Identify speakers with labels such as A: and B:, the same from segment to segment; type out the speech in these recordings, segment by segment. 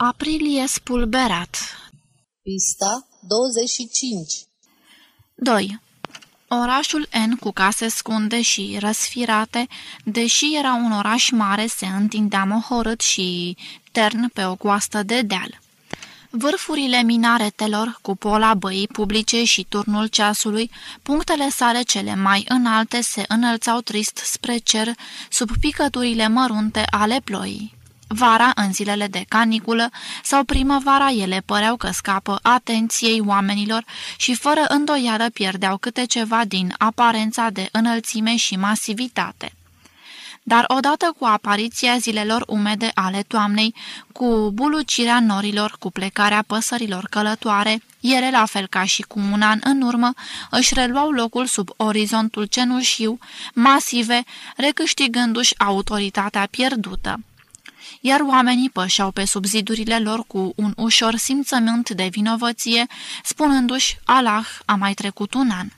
A: Aprilie spulberat
B: Pista 25
A: 2. Orașul N cu case scunde și răsfirate, deși era un oraș mare, se întindea mohorât și tern pe o coastă de deal. Vârfurile minaretelor, cupola băii publice și turnul ceasului, punctele sale cele mai înalte se înălțau trist spre cer sub picăturile mărunte ale ploii. Vara, în zilele de caniculă, sau primăvara, ele păreau că scapă atenției oamenilor și fără îndoială pierdeau câte ceva din aparența de înălțime și masivitate. Dar odată cu apariția zilelor umede ale toamnei, cu bulucirea norilor, cu plecarea păsărilor călătoare, ele, la fel ca și cu un an în urmă, își reluau locul sub orizontul cenușiu, masive, recâștigându-și autoritatea pierdută iar oamenii pășeau pe subzidurile lor cu un ușor simțământ de vinovăție, spunându-și, Allah a mai trecut un an.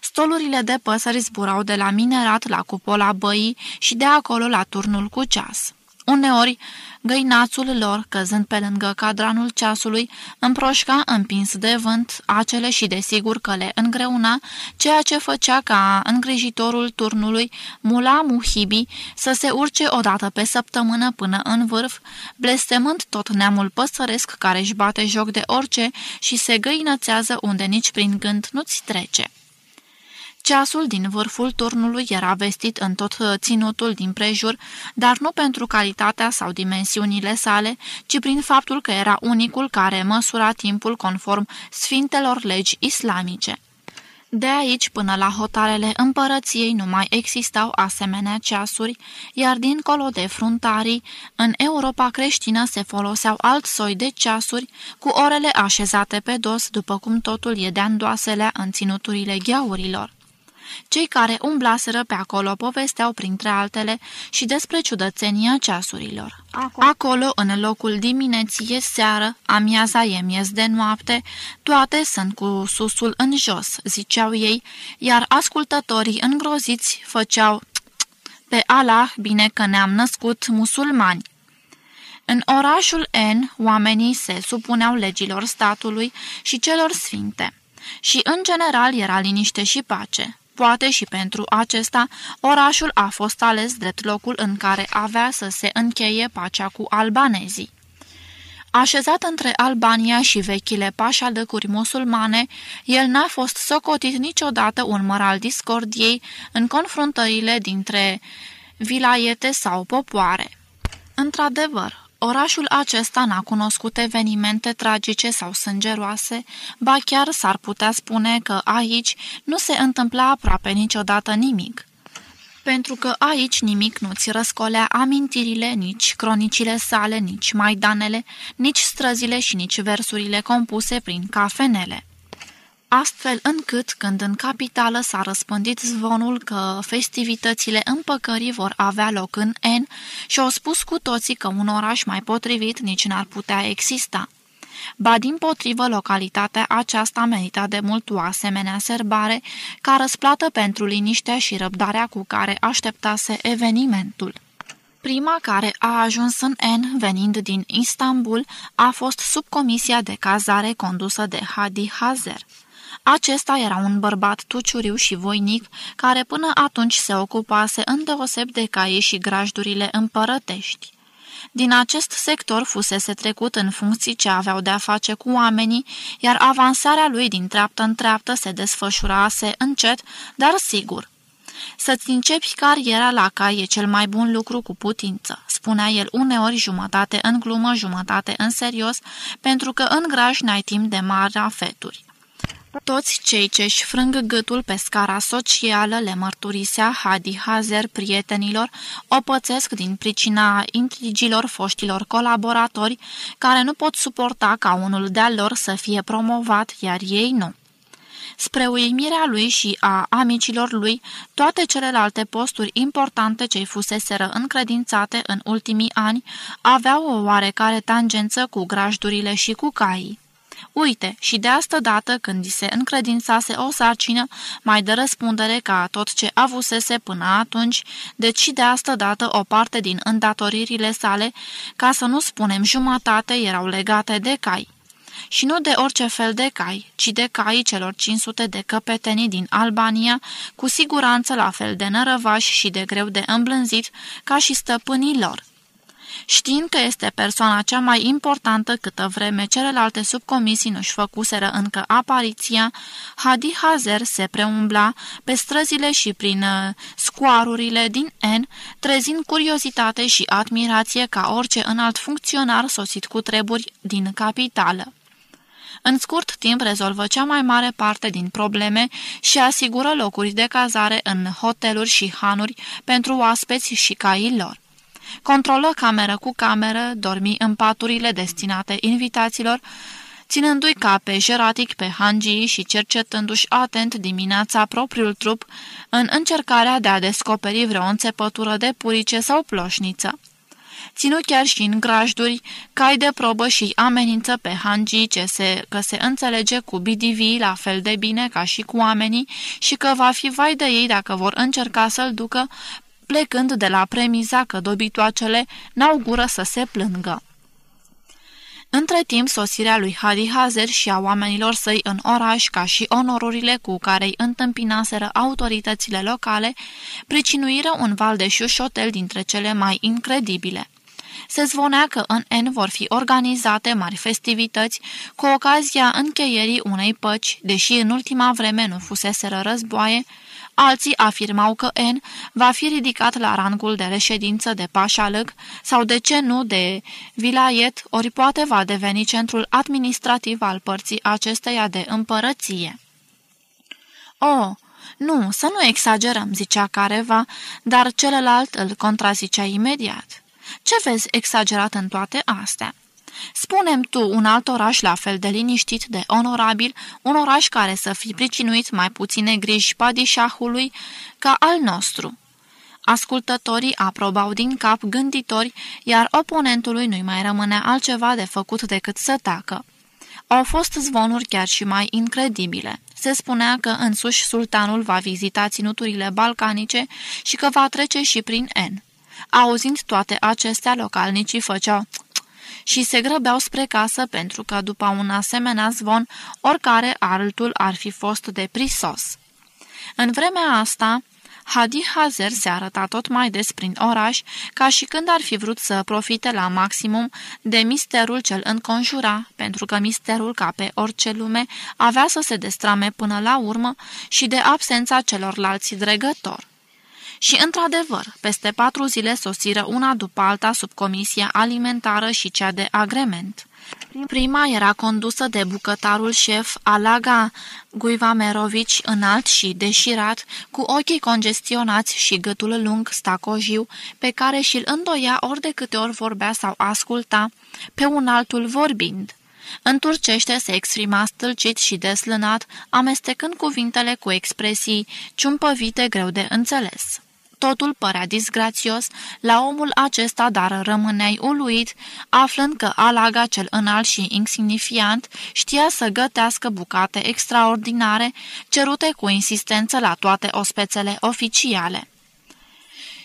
A: Stolurile de păsări zburau de la minerat la cupola băii și de acolo la turnul cu ceas. Uneori, găinațul lor, căzând pe lângă cadranul ceasului, împroșca împins de vânt acele și desigur că le îngreuna, ceea ce făcea ca îngrijitorul turnului, Mula Muhibi, să se urce odată pe săptămână până în vârf, blestemând tot neamul păsăresc care își bate joc de orice și se găinățează unde nici prin gând nu-ți trece. Ceasul din vârful turnului era vestit în tot uh, ținutul din prejur, dar nu pentru calitatea sau dimensiunile sale, ci prin faptul că era unicul care măsura timpul conform sfintelor legi islamice. De aici până la hotarele împărăției nu mai existau asemenea ceasuri, iar dincolo de fruntarii, în Europa creștină se foloseau alt soi de ceasuri, cu orele așezate pe dos, după cum totul e de andoaselea în ținuturile gheaurilor. Cei care umblaseră pe acolo povesteau printre altele și despre ciudățenia ceasurilor. Acolo, în locul dimineții e seară, amiaza e miez de noapte, toate sunt cu susul în jos, ziceau ei, iar ascultătorii îngroziți făceau pe Allah, bine că ne-am născut musulmani. În orașul N, oamenii se supuneau legilor statului și celor sfinte. Și, în general, era liniște și pace. Poate și pentru acesta, orașul a fost ales drept locul în care avea să se încheie pacea cu albanezii. Așezat între Albania și vechile pașadăcuri musulmane, el n-a fost socotit niciodată un măr al discordiei în confruntările dintre vilaiete sau popoare. Într-adevăr, Orașul acesta n-a cunoscut evenimente tragice sau sângeroase, ba chiar s-ar putea spune că aici nu se întâmpla aproape niciodată nimic. Pentru că aici nimic nu-ți răscolea amintirile, nici cronicile sale, nici maidanele, nici străzile și nici versurile compuse prin cafenele astfel încât, când în capitală s-a răspândit zvonul că festivitățile împăcării vor avea loc în N și-au spus cu toții că un oraș mai potrivit nici n-ar putea exista. Ba din potrivă, localitatea aceasta merita de mult o asemenea serbare ca răsplată pentru liniștea și răbdarea cu care așteptase evenimentul. Prima care a ajuns în N, venind din Istanbul, a fost subcomisia de cazare condusă de Hadi Hazer. Acesta era un bărbat tuciuriu și voinic, care până atunci se ocupase îndeoseb de caii și grajdurile împărătești. Din acest sector fusese trecut în funcții ce aveau de-a face cu oamenii, iar avansarea lui din treaptă în treaptă se desfășurase încet, dar sigur. Să-ți începi cariera la cai e cel mai bun lucru cu putință, spunea el uneori jumătate în glumă, jumătate în serios, pentru că în graj n-ai timp de mari afeturi. Toți cei ce-și frâng gâtul pe scara socială le mărturisea Hadi Hazer prietenilor, o pățesc din pricina intrigilor foștilor colaboratori, care nu pot suporta ca unul de-al lor să fie promovat, iar ei nu. Spre uimirea lui și a amicilor lui, toate celelalte posturi importante ce-i fuseseră încredințate în ultimii ani aveau o oarecare tangență cu grajdurile și cu caii. Uite, și de asta dată, când îi se încredințase o sarcină, mai de răspundere ca tot ce avusese până atunci, deci și de asta dată o parte din îndatoririle sale, ca să nu spunem jumătate, erau legate de cai. Și nu de orice fel de cai, ci de caii celor 500 de căpetenii din Albania, cu siguranță la fel de nărăvași și de greu de îmblânzit ca și stăpânii lor. Știind că este persoana cea mai importantă câtă vreme celelalte subcomisii nu-și făcuseră încă apariția, Hadi Hazer se preumbla pe străzile și prin uh, scoarurile din N, trezind curiozitate și admirație ca orice înalt funcționar sosit cu treburi din capitală. În scurt timp rezolvă cea mai mare parte din probleme și asigură locuri de cazare în hoteluri și hanuri pentru oaspeți și caii lor. Controlă cameră cu cameră, dormi în paturile destinate invitaților, ținându-i ca pe jeratic pe hangii și cercetându-și atent dimineața propriul trup în încercarea de a descoperi vreo înțepătură de purice sau ploșniță. Ținu chiar și în grajduri, cai de probă și amenință pe hangii ce se, că se înțelege cu BDV la fel de bine ca și cu oamenii și că va fi vai de ei dacă vor încerca să-l ducă plecând de la premiza că dobitoacele n-au gură să se plângă. Între timp, sosirea lui Hadi Hazer și a oamenilor săi în oraș, ca și onorurile cu care îi întâmpinaseră autoritățile locale, pricinuiră un val de șușotel dintre cele mai incredibile. Se zvonea că în N vor fi organizate mari festivități cu ocazia încheierii unei păci, deși în ultima vreme nu fuseseră războaie, Alții afirmau că N va fi ridicat la rangul de reședință de pașalăg sau de ce nu de vilayet, ori poate va deveni centrul administrativ al părții acesteia de împărăție. Oh, nu, să nu exagerăm, zicea careva, dar celălalt îl contrazicea imediat. Ce vezi exagerat în toate astea? Spunem tu un alt oraș la fel de liniștit, de onorabil, un oraș care să fi pricinuit mai puține griji padișahului ca al nostru. Ascultătorii aprobau din cap gânditori, iar oponentului nu-i mai rămânea altceva de făcut decât să tacă. Au fost zvonuri chiar și mai incredibile. Se spunea că însuși sultanul va vizita ținuturile balcanice și că va trece și prin N. Auzind toate acestea, localnicii făceau și se grăbeau spre casă pentru că după un asemenea zvon, oricare altul ar fi fost de prisos. În vremea asta, Hadi Hazer se arăta tot mai des prin oraș, ca și când ar fi vrut să profite la maximum de misterul cel înconjura, pentru că misterul, ca pe orice lume, avea să se destrame până la urmă și de absența celorlalți dregători. Și, într-adevăr, peste patru zile sosiră una după alta sub comisia alimentară și cea de agrement. Prima era condusă de bucătarul șef Alaga Guivamerovici, înalt și deșirat, cu ochii congestionați și gâtul lung stacojiu, pe care și-l îndoia ori de câte ori vorbea sau asculta, pe un altul vorbind. În turcește se exprima stâlcit și deslânat, amestecând cuvintele cu expresii ciumpăvite greu de înțeles. Totul părea disgrațios la omul acesta, dar rămâneai uluit, aflând că Alaga cel înalt și insignifiant știa să gătească bucate extraordinare, cerute cu insistență la toate ospețele oficiale.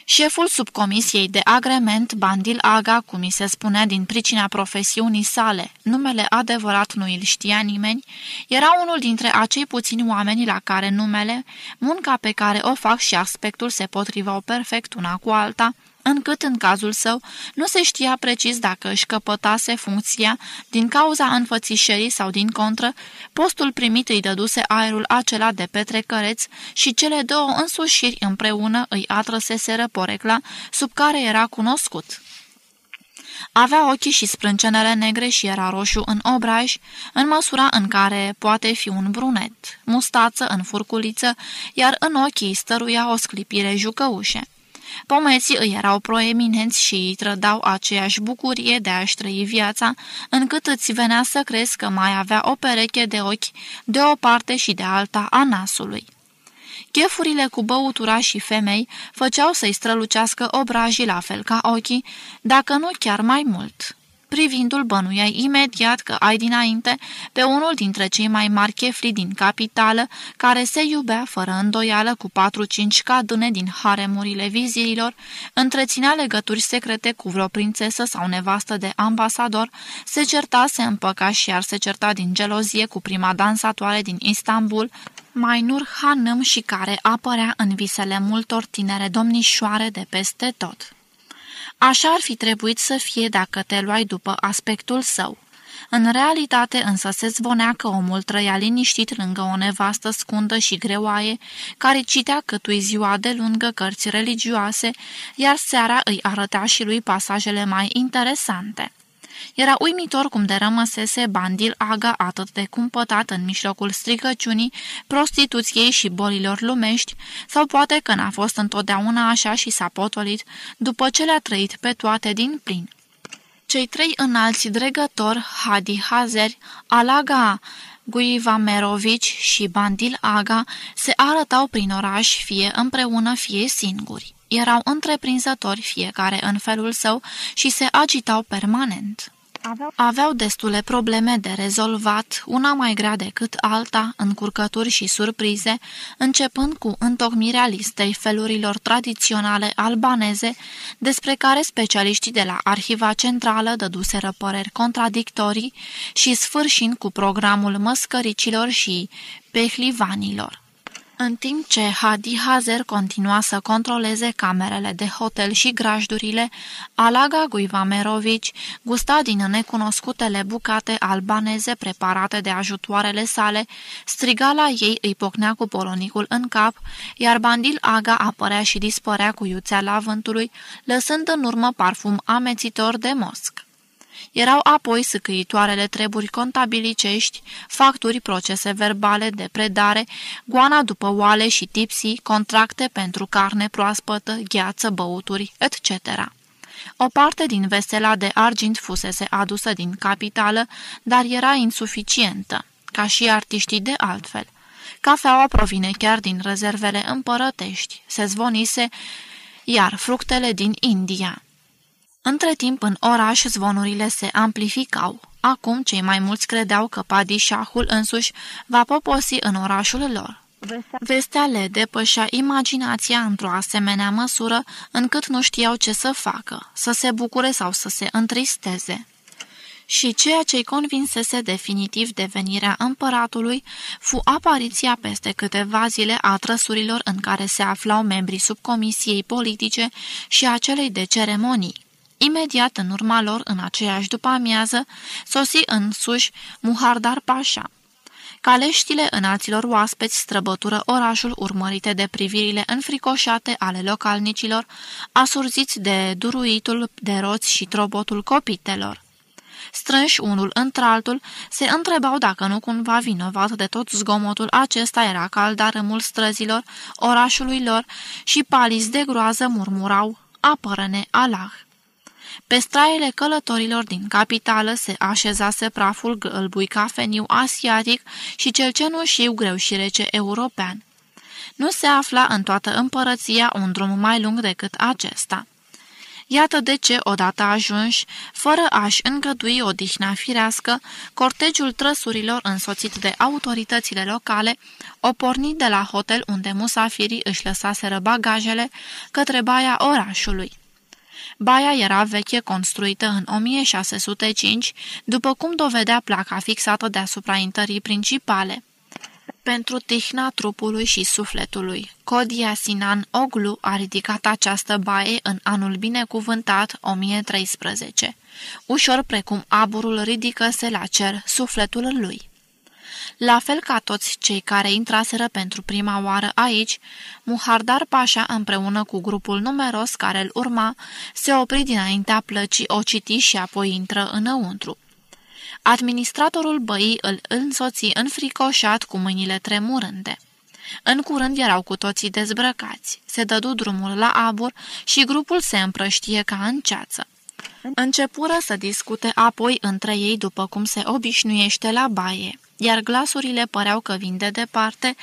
A: Șeful subcomisiei de agrement, Bandil Aga, cum mi se spunea din pricina profesiunii sale, numele adevărat nu îl știa nimeni, era unul dintre acei puțini oameni la care numele, munca pe care o fac și aspectul se potriveau perfect una cu alta, încât în cazul său nu se știa precis dacă își căpătase funcția din cauza înfățișării sau din contră, postul primit îi dăduse aerul acela de petrecăreț și cele două însușiri împreună îi atrăseseră porecla sub care era cunoscut. Avea ochii și sprâncenele negre și era roșu în obraj, în măsura în care poate fi un brunet, mustață în furculiță, iar în ochii stăruia o sclipire jucăușe. Pomeții îi erau proeminenți și îi trădau aceeași bucurie de a-și trăi viața, încât îți venea să crezi că mai avea o pereche de ochi de o parte și de alta a nasului. Chefurile cu băutura și femei făceau să-i strălucească obrajii la fel ca ochii, dacă nu chiar mai mult. Privindu-l bănuiai imediat că ai dinainte pe unul dintre cei mai mari chefli din capitală, care se iubea fără îndoială cu patru-cinci cadune din haremurile vizirilor, întreținea legături secrete cu vreo prințesă sau nevastă de ambasador, se certa, se împăca și ar se certa din gelozie cu prima dansatoare din Istanbul, Mainur Hanım și care apărea în visele multor tinere domnișoare de peste tot. Așa ar fi trebuit să fie dacă te luai după aspectul său. În realitate însă se zvonea că omul trăia liniștit lângă o nevastă scundă și greoaie, care citea câtui ziua de lungă cărți religioase, iar seara îi arăta și lui pasajele mai interesante. Era uimitor cum de rămăsese bandil aga atât de cumpătat în mijlocul stricăciunii, prostituției și bolilor lumești, sau poate că n-a fost întotdeauna așa și s-a potolit după ce le-a trăit pe toate din plin. Cei trei înalți dregători, Hadi Hazeri, Alaga Guiva Merovici și Bandil Aga, se arătau prin oraș fie împreună, fie singuri. Erau întreprinzători fiecare în felul său și se agitau permanent. Aveau destule probleme de rezolvat, una mai grea decât alta, încurcături și surprize, începând cu întocmirea listei felurilor tradiționale albaneze, despre care specialiștii de la Arhiva Centrală dăduseră păreri contradictorii și sfârșind cu programul măscăricilor și pehlivanilor. În timp ce Hadi Hazer continua să controleze camerele de hotel și grajdurile, Alaga Guivamerovici gusta din necunoscutele bucate albaneze preparate de ajutoarele sale, striga la ei, îi pocnea cu polonicul în cap, iar Bandil Aga apărea și dispărea cu iuțea vântului, lăsând în urmă parfum amețitor de mosc. Erau apoi săcăitoarele treburi contabilicești, facturi, procese verbale de predare, goana după oale și tipsii, contracte pentru carne proaspătă, gheață, băuturi, etc. O parte din vesela de argint fusese adusă din capitală, dar era insuficientă, ca și artiștii de altfel. Cafeaua provine chiar din rezervele împărătești, se zvonise, iar fructele din India. Între timp, în oraș, zvonurile se amplificau. Acum, cei mai mulți credeau că padișahul însuși va poposi în orașul lor. Vestea le depășea imaginația într-o asemenea măsură încât nu știau ce să facă, să se bucure sau să se întristeze. Și ceea ce-i convinsese definitiv de venirea împăratului fu apariția peste câteva zile a trăsurilor în care se aflau membrii subcomisiei politice și a celei de ceremonii. Imediat în urma lor, în aceeași după-amiază, sosi însuși Muhardar Pașa. Caleștile înalților oaspeți străbătură orașul urmărite de privirile înfricoșate ale localnicilor, asurziți de duruitul de roți și trobotul copitelor. Strânși unul într-altul, se întrebau dacă nu cumva vinovat de tot zgomotul acesta era caldarămul străzilor, orașului lor și paliți de groază murmurau, apără-ne Allah. Pe straile călătorilor din capitală se așezase praful gălbui cafeniu asiatic și cel cenușiu greu și rece european. Nu se afla în toată împărăția un drum mai lung decât acesta. Iată de ce, odată ajunși, fără a-și îngădui odihna firească, cortegiul trăsurilor însoțit de autoritățile locale o porni de la hotel unde musafirii își lăsaseră bagajele către baia orașului. Baia era veche, construită în 1605, după cum dovedea placa fixată deasupra intării principale. Pentru tihna trupului și sufletului, Codia Sinan Oglu a ridicat această baie în anul binecuvântat 1013, ușor precum aburul ridică-se la cer sufletul lui. La fel ca toți cei care intraseră pentru prima oară aici, Muhardar Pașa, împreună cu grupul numeros care îl urma, se opri dinaintea plăcii, o citi și apoi intră înăuntru. Administratorul băii îl însoți înfricoșat cu mâinile tremurânde. În curând erau cu toții dezbrăcați. Se dădu drumul la abur și grupul se împrăștie ca în ceață. Începură să discute apoi între ei după cum se obișnuiește la baie iar glasurile păreau că vin de departe,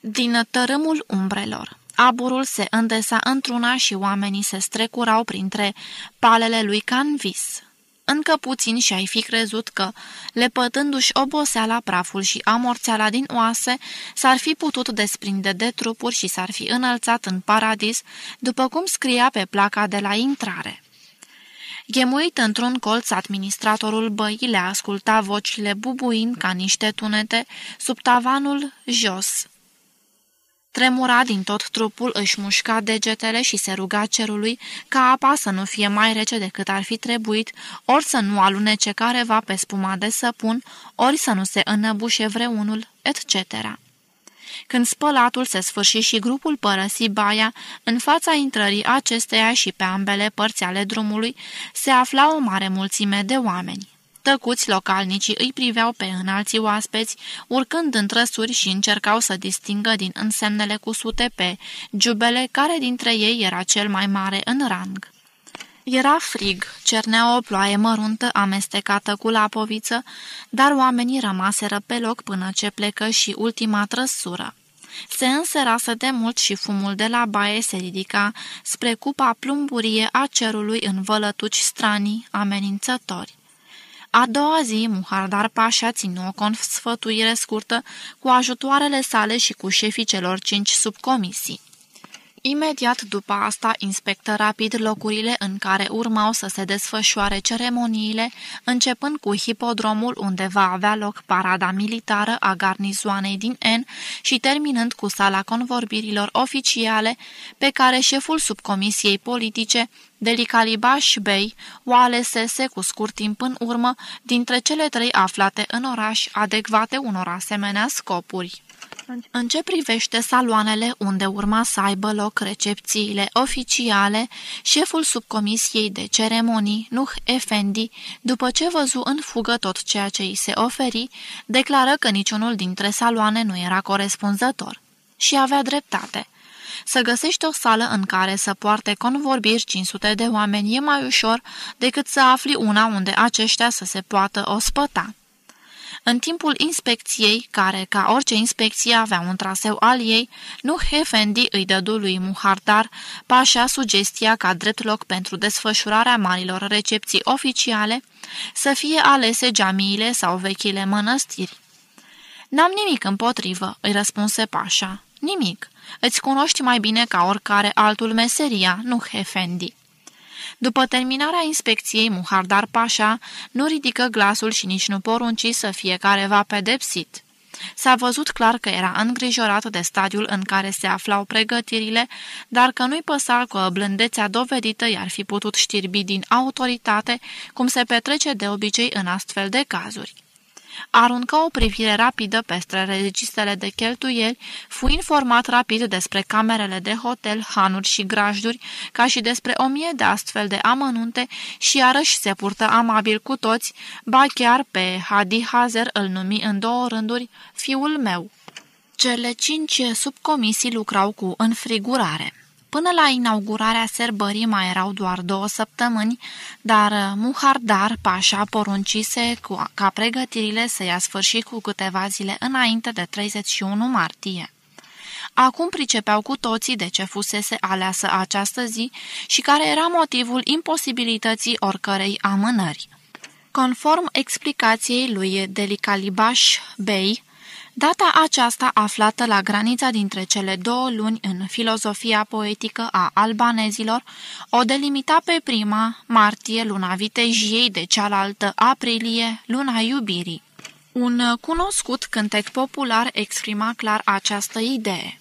A: din tărâmul umbrelor. Aburul se îndesa într-una și oamenii se strecurau printre palele lui Canvis. Încă puțin și ai fi crezut că, lepătându-și oboseala, praful și amorțeala din oase, s-ar fi putut desprinde de trupuri și s-ar fi înălțat în paradis, după cum scria pe placa de la intrare. Ghemuit într-un colț, administratorul băii le asculta vocile bubuind ca niște tunete sub tavanul jos. Tremura din tot trupul, își mușca degetele și se ruga cerului ca apa să nu fie mai rece decât ar fi trebuit, ori să nu alunece careva pe spuma de săpun, ori să nu se înăbușe vreunul, etc. Când spălatul se sfârși și grupul părăsi baia, în fața intrării acesteia și pe ambele părți ale drumului se afla o mare mulțime de oameni. Tăcuți localnicii îi priveau pe înalții oaspeți, urcând în trăsuri și încercau să distingă din însemnele cusute pe giubele care dintre ei era cel mai mare în rang. Era frig, cernea o ploaie măruntă amestecată cu lapoviță, dar oamenii rămaseră pe loc până ce plecă și ultima trăsură. Se înserasă de mult și fumul de la baie se ridica spre cupa plumburie a cerului în vălătuci stranii amenințători. A doua zi, Muhardar Pașa ținu o consfătuire scurtă cu ajutoarele sale și cu șefii celor cinci subcomisii. Imediat după asta inspectă rapid locurile în care urmau să se desfășoare ceremoniile, începând cu hipodromul unde va avea loc parada militară a garnizoanei din N și terminând cu sala convorbirilor oficiale pe care șeful subcomisiei politice, Delicalibaș Bey, o alesese cu scurt timp în urmă dintre cele trei aflate în oraș adecvate unor asemenea scopuri. În ce privește saloanele unde urma să aibă loc recepțiile oficiale, șeful subcomisiei de ceremonii, Nuh Efendi, după ce văzu în fugă tot ceea ce îi se oferi, declară că niciunul dintre saloane nu era corespunzător. Și avea dreptate. Să găsești o sală în care să poarte convorbiri 500 de oameni e mai ușor decât să afli una unde aceștia să se poată ospăta. În timpul inspecției, care, ca orice inspecție, avea un traseu al ei, nu Hefendi îi dădu lui Muhardar pașa sugestia ca drept loc pentru desfășurarea marilor recepții oficiale să fie alese geamiile sau vechile mănăstiri. N-am nimic împotrivă," îi răspunse pașa. Nimic. Îți cunoști mai bine ca oricare altul meseria, nu Hefendi." După terminarea inspecției, Muhardar Pașa nu ridică glasul și nici nu porunci să fie careva pedepsit. S-a văzut clar că era îngrijorat de stadiul în care se aflau pregătirile, dar că nu-i păsa că blândețea dovedită i-ar fi putut știrbi din autoritate, cum se petrece de obicei în astfel de cazuri aruncă o privire rapidă peste registrele de cheltuieli, fu informat rapid despre camerele de hotel, hanuri și grajduri, ca și despre o mie de astfel de amănunte și iarăși se purtă amabil cu toți, ba chiar pe Hadi Hazer îl numi în două rânduri fiul meu. Cele cinci subcomisii lucrau cu înfrigurare. Până la inaugurarea serbării mai erau doar două săptămâni, dar Muhardar Pașa poruncise ca pregătirile să ia sfârșit cu câteva zile înainte de 31 martie. Acum pricepeau cu toții de ce fusese aleasă această zi și care era motivul imposibilității oricărei amânări. Conform explicației lui Delicalibaș Bey, Data aceasta aflată la granița dintre cele două luni în filozofia poetică a albanezilor o delimita pe prima, martie, luna vitejiei, de cealaltă, aprilie, luna iubirii. Un cunoscut cântec popular exprima clar această idee.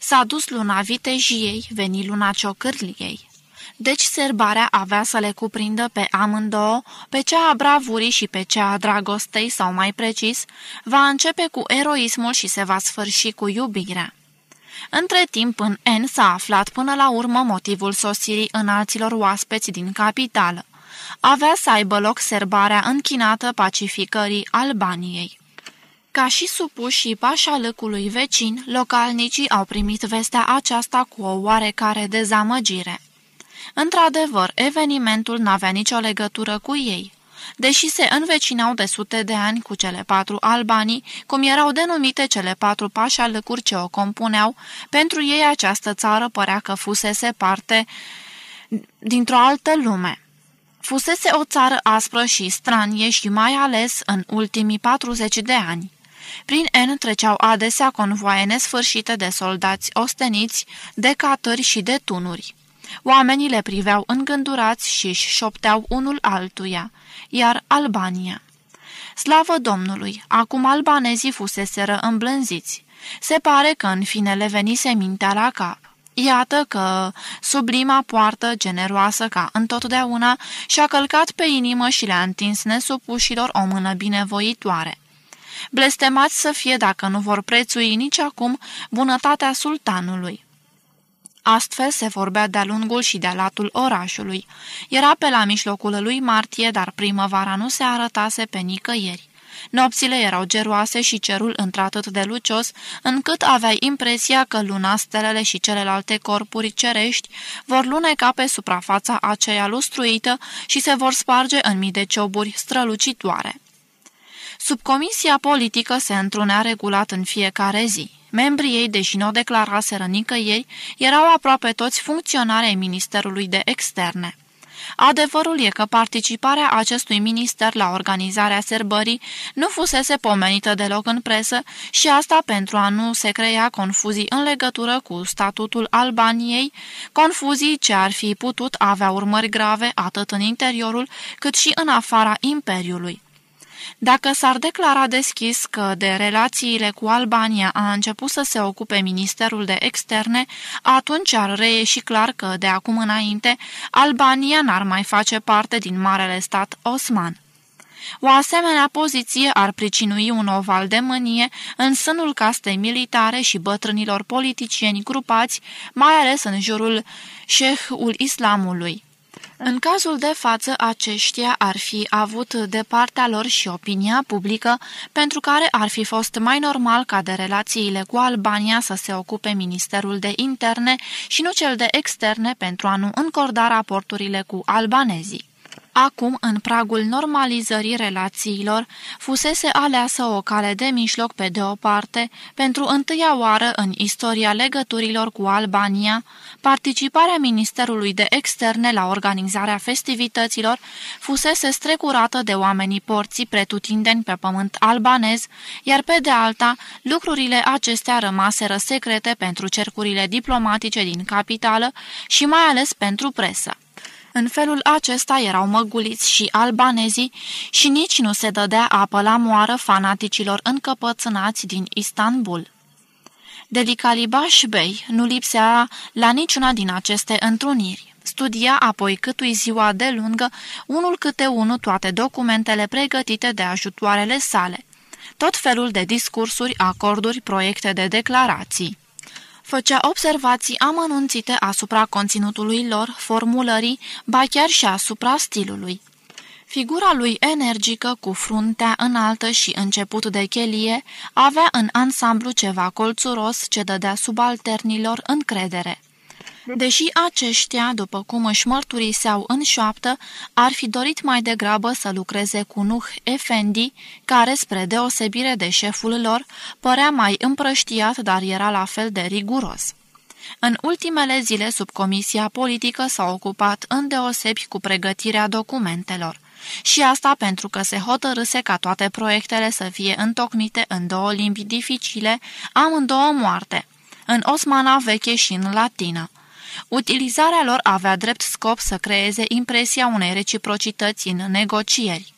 A: S-a dus luna vitejiei, veni luna ciocârliei deci serbarea avea să le cuprindă pe amândouă, pe cea a bravurii și pe cea a dragostei, sau mai precis, va începe cu eroismul și se va sfârși cu iubirea. Între timp, în N s-a aflat până la urmă motivul sosirii înalților oaspeți din capitală. Avea să aibă loc serbarea închinată pacificării Albaniei. Ca și supușii pașalăcului vecin, localnicii au primit vestea aceasta cu o oarecare dezamăgire. Într-adevăr, evenimentul n-avea nicio legătură cu ei. Deși se învecinau de sute de ani cu cele patru albanii, cum erau denumite cele patru pașalăcuri ce o compuneau, pentru ei această țară părea că fusese parte dintr-o altă lume. Fusese o țară aspră și stranie și mai ales în ultimii 40 de ani. Prin N treceau adesea convoaie nesfârșite de soldați osteniți, de catări și de tunuri. Oamenii le priveau îngândurați și își șopteau unul altuia, iar Albania. Slavă Domnului, acum albanezii fuseseră îmblânziți. Se pare că în fine le venise mintea la cap. Iată că sublima poartă generoasă ca întotdeauna și-a călcat pe inimă și le-a întins nesupușilor o mână binevoitoare. Blestemați să fie dacă nu vor prețui nici acum bunătatea sultanului. Astfel se vorbea de-a lungul și de-a latul orașului. Era pe la mijlocul lui martie, dar primăvara nu se arătase pe nicăieri. Nopțile erau geroase și cerul într-atât de lucios, încât aveai impresia că luna, stelele și celelalte corpuri cerești vor luneca pe suprafața aceea lustruită și se vor sparge în mii de cioburi strălucitoare. Subcomisia politică se întrunea regulat în fiecare zi. Membrii ei, deși nu o declaraseră nicăieri, erau aproape toți funcționari ai Ministerului de Externe. Adevărul e că participarea acestui minister la organizarea serbării nu fusese pomenită deloc în presă și asta pentru a nu se crea confuzii în legătură cu statutul Albaniei, confuzii ce ar fi putut avea urmări grave atât în interiorul cât și în afara Imperiului. Dacă s-ar declara deschis că de relațiile cu Albania a început să se ocupe Ministerul de Externe, atunci ar reieși clar că, de acum înainte, Albania n-ar mai face parte din Marele Stat Osman. O asemenea poziție ar pricinui un oval de mânie în sânul castei militare și bătrânilor politicieni grupați, mai ales în jurul șehul islamului. În cazul de față, aceștia ar fi avut de partea lor și opinia publică, pentru care ar fi fost mai normal ca de relațiile cu Albania să se ocupe Ministerul de Interne și nu cel de Externe pentru a nu încorda raporturile cu albanezii. Acum, în pragul normalizării relațiilor, fusese aleasă o cale de mijloc pe de o parte, pentru întâia oară în istoria legăturilor cu Albania, participarea Ministerului de Externe la organizarea festivităților fusese strecurată de oamenii porții pretutindeni pe pământ albanez, iar pe de alta, lucrurile acestea rămaseră secrete pentru cercurile diplomatice din capitală și mai ales pentru presă. În felul acesta erau măguliți și albanezii și nici nu se dădea apă la moară fanaticilor încăpățânați din Istanbul. Delicalibaș Bey nu lipsea la niciuna din aceste întruniri. Studia apoi câtui ziua de lungă, unul câte unul toate documentele pregătite de ajutoarele sale, tot felul de discursuri, acorduri, proiecte de declarații. Făcea observații amănunțite asupra conținutului lor, formulării, ba chiar și asupra stilului. Figura lui energică, cu fruntea înaltă și început de chelie, avea în ansamblu ceva colțuros ce dădea subalternilor încredere. Deși aceștia, după cum își mărturiseau în șoaptă, ar fi dorit mai degrabă să lucreze cu Nuh Efendi, care, spre deosebire de șeful lor, părea mai împrăștiat, dar era la fel de riguros. În ultimele zile, subcomisia politică s-a ocupat îndeosebi cu pregătirea documentelor. Și asta pentru că se hotărâse ca toate proiectele să fie întocmite în două limbi dificile, amândouă moarte, în osmana veche și în latină. Utilizarea lor avea drept scop să creeze impresia unei reciprocități în negocieri.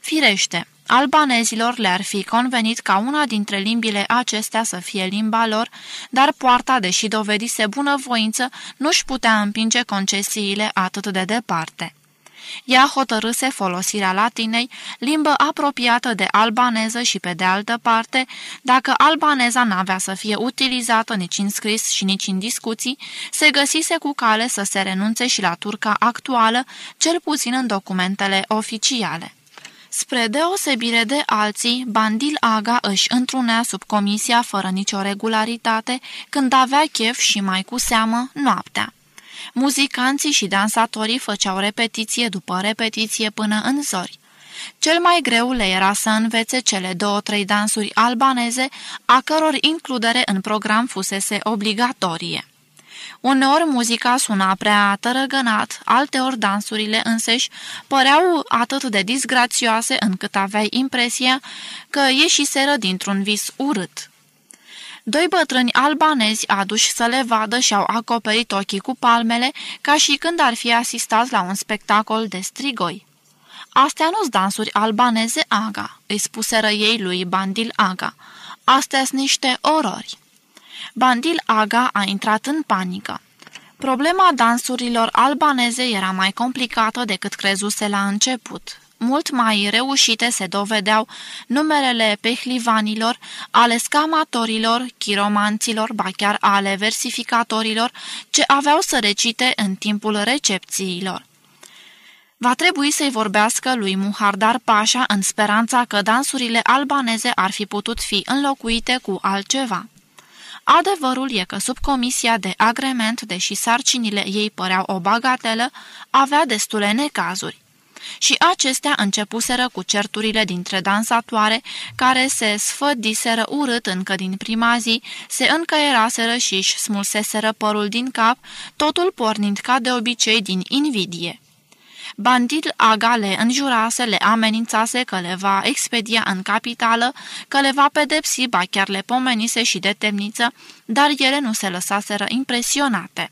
A: Firește, albanezilor le-ar fi convenit ca una dintre limbile acestea să fie limba lor, dar poarta, deși dovedise bunăvoință, nu-și putea împinge concesiile atât de departe. Ea hotărâse folosirea latinei, limbă apropiată de albaneză și pe de altă parte, dacă albaneza n-avea să fie utilizată nici în scris și nici în discuții, se găsise cu cale să se renunțe și la turca actuală, cel puțin în documentele oficiale. Spre deosebire de alții, Bandil Aga își întrunea sub comisia fără nicio regularitate, când avea chef și mai cu seamă noaptea. Muzicanții și dansatorii făceau repetiție după repetiție până în zori. Cel mai greu le era să învețe cele două-trei dansuri albaneze, a căror includere în program fusese obligatorie. Uneori muzica suna prea tărăgănat, alteori dansurile înseși păreau atât de disgrațioase încât aveai impresia că ieșiseră dintr-un vis urât. Doi bătrâni albanezi aduși să le vadă și-au acoperit ochii cu palmele ca și când ar fi asistat la un spectacol de strigoi. Astea nu-s dansuri albaneze, Aga," îi spuseră ei lui Bandil Aga. Astea-s niște orori." Bandil Aga a intrat în panică. Problema dansurilor albaneze era mai complicată decât crezuse la început. Mult mai reușite se dovedeau numerele pehlivanilor, ale scamatorilor, chiromanților, ba chiar ale versificatorilor, ce aveau să recite în timpul recepțiilor. Va trebui să-i vorbească lui Muhardar Pașa în speranța că dansurile albaneze ar fi putut fi înlocuite cu altceva. Adevărul e că sub comisia de agrement, deși sarcinile ei păreau o bagatelă, avea destule necazuri. Și acestea începuseră cu certurile dintre dansatoare, care se sfădiseră urât încă din prima zi, se încăieraseră și își smulseseră părul din cap, totul pornind ca de obicei din invidie. Bandil Aga le înjurase, le amenințase că le va expedia în capitală, că le va pedepsi, ba chiar le pomenise și de temniță, dar ele nu se lăsaseră impresionate.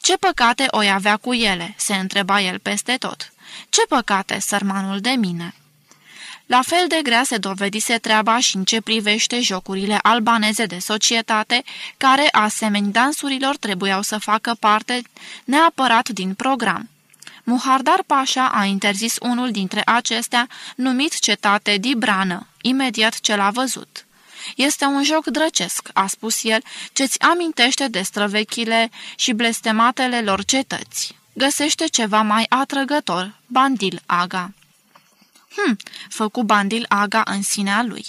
A: Ce păcate o avea cu ele?" se întreba el peste tot. Ce păcate, sărmanul de mine!" La fel de grea se dovedise treaba și în ce privește jocurile albaneze de societate, care, asemeni dansurilor, trebuiau să facă parte neapărat din program. Muhardar Pașa a interzis unul dintre acestea, numit cetate Dibrană, imediat ce l-a văzut. Este un joc drăcesc, a spus el, ce-ți amintește de străvechile și blestematele lor cetăți. Găsește ceva mai atrăgător, Bandil Aga. Hm, făcu Bandil Aga în sinea lui.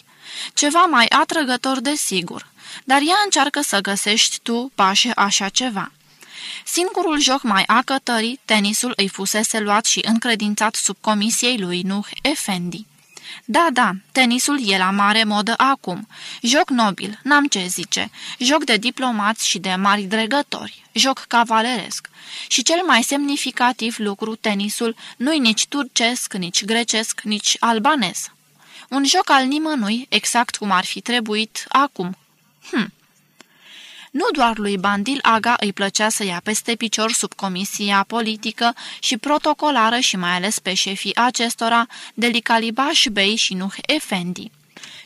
A: Ceva mai atrăgător de sigur, dar ea încearcă să găsești tu, pașe, așa ceva. Singurul joc mai acătării, tenisul îi fusese luat și încredințat sub comisiei lui Nuh Efendi. Da, da, tenisul e la mare modă acum. Joc nobil, n-am ce zice. Joc de diplomați și de mari dregători. Joc cavaleresc. Și cel mai semnificativ lucru, tenisul, nu-i nici turcesc, nici grecesc, nici albanez. Un joc al nimănui, exact cum ar fi trebuit acum. Hm. Nu doar lui Bandil Aga îi plăcea să ia peste picior sub comisia politică și protocolară și mai ales pe șefii acestora, Delicalibaș Bey și Nuh Efendi.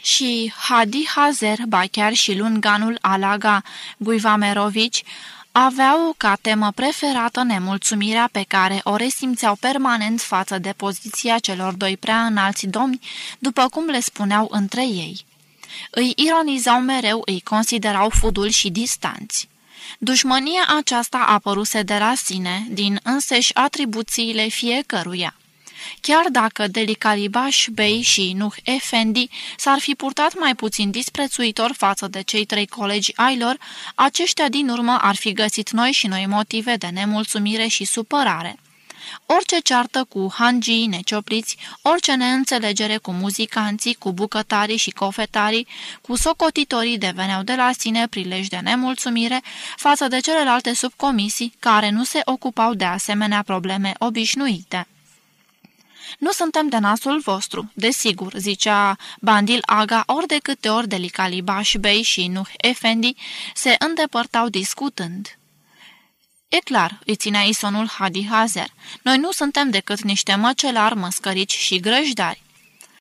A: Și Hadi Hazer, ba chiar și lunganul Alaga Guivamerovici, aveau ca temă preferată nemulțumirea pe care o resimțeau permanent față de poziția celor doi prea înalți domni, după cum le spuneau între ei. Îi ironizau mereu, îi considerau fuduli și distanți. Dușmănia aceasta apăruse de la sine, din înseși atribuțiile fiecăruia. Chiar dacă Delicalibaș Bey și Nuh Efendi s-ar fi purtat mai puțin disprețuitor față de cei trei colegi ai lor, aceștia din urmă ar fi găsit noi și noi motive de nemulțumire și supărare. Orice ceartă cu hangii neciopliți, orice neînțelegere cu muzicanții, cu bucătarii și cofetarii, cu socotitorii deveneau de la sine prilej de nemulțumire față de celelalte subcomisii care nu se ocupau de asemenea probleme obișnuite. Nu suntem de nasul vostru, desigur, zicea Bandil Aga ori de câte ori Delicalibaș Bey și Nuh Efendi se îndepărtau discutând. E clar, îi ținea isonul Hadi Hazer. Noi nu suntem decât niște măcelari, măscărici și grăjdari.